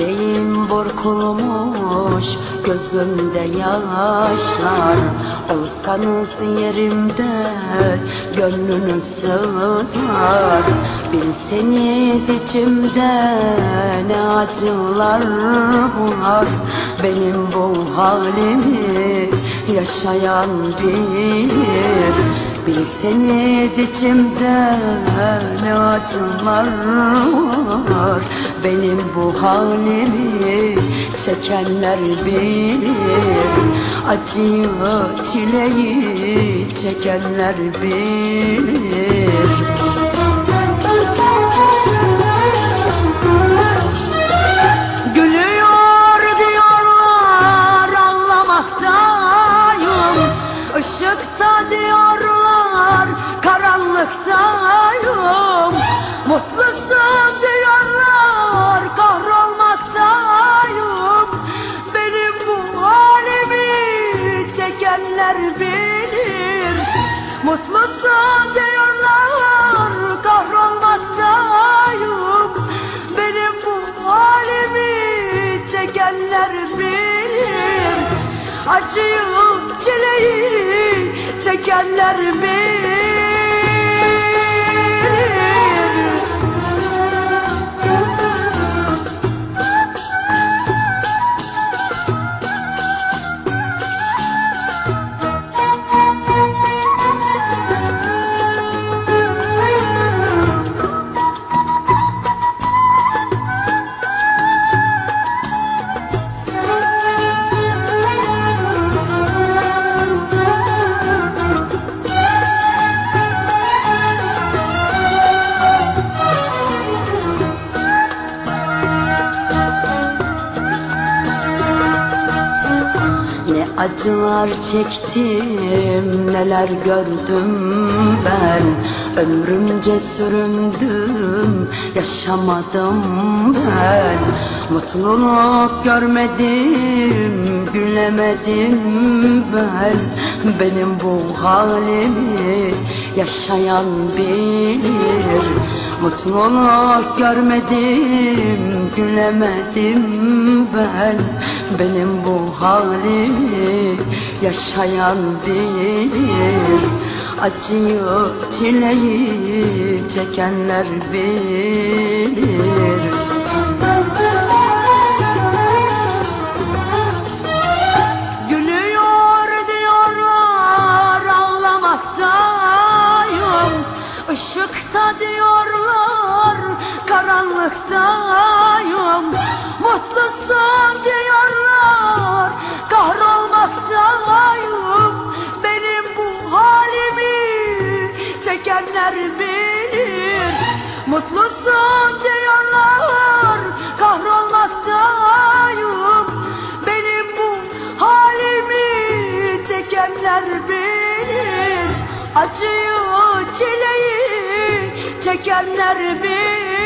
yüreğim burkulmuş boş Gözümde yaşlar Olsanız yerimde Gönlünüz sızlar Bilseniz içimde Ne acılar var Benim bu halimi Yaşayan bilir Bilseniz içimde ne acılar var Benim bu halimi çeken Edenler bilir Acı çileyi çekenler bilir Işıkta diyorlar, karanlıkta Çileyi çekenler mi? Acılar çektim neler gördüm ben Ömrümce süründüm yaşamadım ben Mutluluk görmedim gülemedim ben Benim bu halimi yaşayan bilir Mutluluğa görmedim, gülemedim ben Benim bu halimi yaşayan bilir Acıyı, çileyi çekenler bilir Işıkta diyor kahrolmaktayım Mutlusum diyorlar kahrolmaktayım Benim bu halimi çekenler bilir Mutlusum diyorlar kahrolmaktayım Benim bu halimi çekenler bilir Acıyı çileyi çekenler bilir